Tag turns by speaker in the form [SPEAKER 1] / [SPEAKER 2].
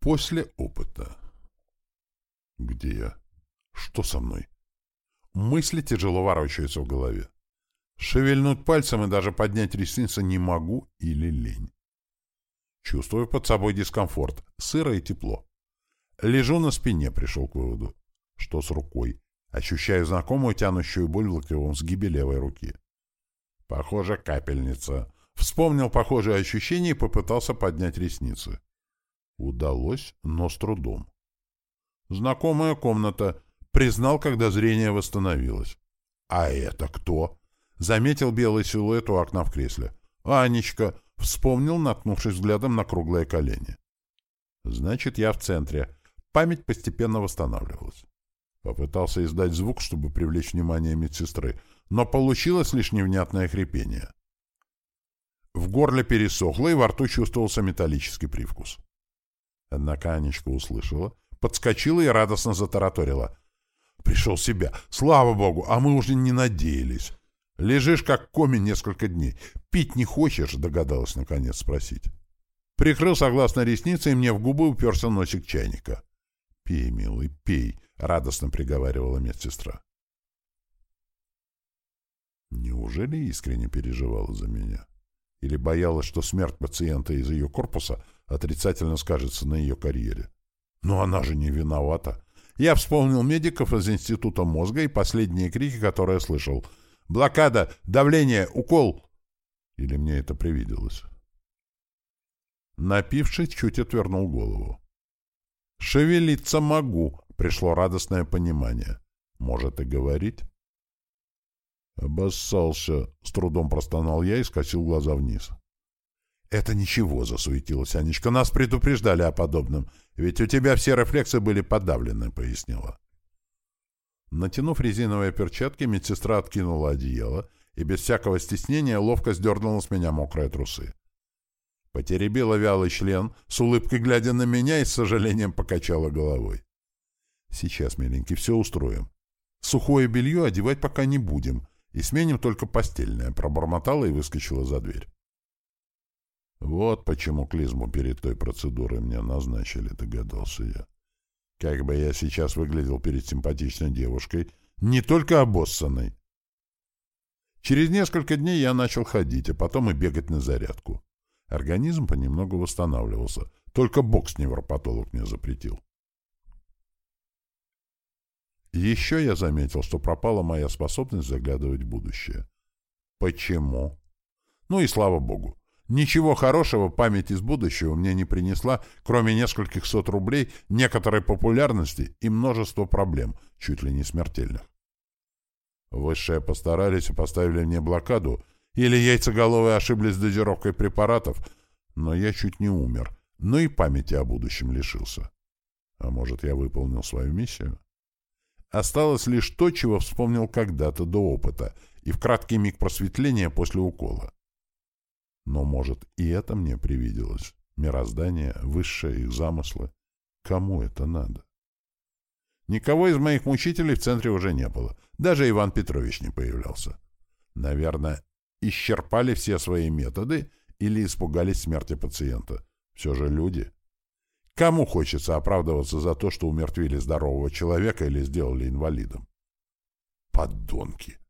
[SPEAKER 1] После опыта. Где я? Что со мной? Мысли тяжело ворочаются в голове. Шевельнуть пальцем и даже поднять ресницы не могу или лень. Чувствую под собой дискомфорт, сыро и тепло. Лежу на спине, пришел к выводу. Что с рукой? Ощущаю знакомую тянущую боль в локтевом сгибе левой руки. Похоже, капельница. Вспомнил похожие ощущения и попытался поднять ресницы. Удалось, но с трудом. Знакомая комната. Признал, когда зрение восстановилось. А это кто? Заметил белый силуэт у окна в кресле. Анечка. Вспомнил, наткнувшись взглядом на круглое колени. Значит, я в центре. Память постепенно восстанавливалась. Попытался издать звук, чтобы привлечь внимание медсестры, но получилось лишь невнятное хрипение. В горле пересохло, и во рту чувствовался металлический привкус. Однако Анечка услышала, подскочила и радостно затараторила. «Пришел в себя. Слава богу, а мы уже не надеялись. Лежишь, как коми несколько дней. Пить не хочешь?» — догадалась наконец спросить. Прикрыл согласно ресницы, и мне в губы уперся носик чайника. «Пей, милый, пей», — радостно приговаривала медсестра. Неужели искренне переживала за меня? Или боялась, что смерть пациента из ее корпуса отрицательно скажется на ее карьере? Но она же не виновата. Я вспомнил медиков из Института мозга и последние крики, которые слышал. «Блокада! Давление! Укол!» Или мне это привиделось? Напившись, чуть отвернул голову. «Шевелиться могу!» — пришло радостное понимание. «Может и говорить?» «Обоссался!» — с трудом простонал я и скосил глаза вниз. «Это ничего», — засуетилась Анечка. «Нас предупреждали о подобном. Ведь у тебя все рефлексы были подавлены», — пояснила. Натянув резиновые перчатки, медсестра откинула одеяло и без всякого стеснения ловко сдернула с меня мокрые трусы. Потеребила вялый член, с улыбкой глядя на меня и с сожалением покачала головой. «Сейчас, миленький, все устроим. Сухое белье одевать пока не будем, и сменим только постельное», — пробормотала и выскочила за дверь. Вот почему клизму перед той процедурой мне назначили, догадался я. Как бы я сейчас выглядел перед симпатичной девушкой, не только обоссанной. Через несколько дней я начал ходить, а потом и бегать на зарядку. Организм понемногу восстанавливался. Только бокс-невропатолог мне запретил. Еще я заметил, что пропала моя способность заглядывать в будущее. Почему? Ну и слава богу. Ничего хорошего память из будущего мне не принесла, кроме нескольких сот рублей, некоторой популярности и множества проблем, чуть ли не смертельных. Высшие постарались и поставили мне блокаду, или яйцеголовые ошиблись с дозировкой препаратов, но я чуть не умер, но и памяти о будущем лишился. А может, я выполнил свою миссию? Осталось лишь то, чего вспомнил когда-то до опыта и в краткий миг просветления после укола. Но, может, и это мне привиделось. Мироздание, высшее их замыслы. Кому это надо? Никого из моих мучителей в центре уже не было. Даже Иван Петрович не появлялся. Наверное, исчерпали все свои методы или испугались смерти пациента. Все же люди. Кому хочется оправдываться за то, что умертвили здорового человека или сделали инвалидом? Подонки!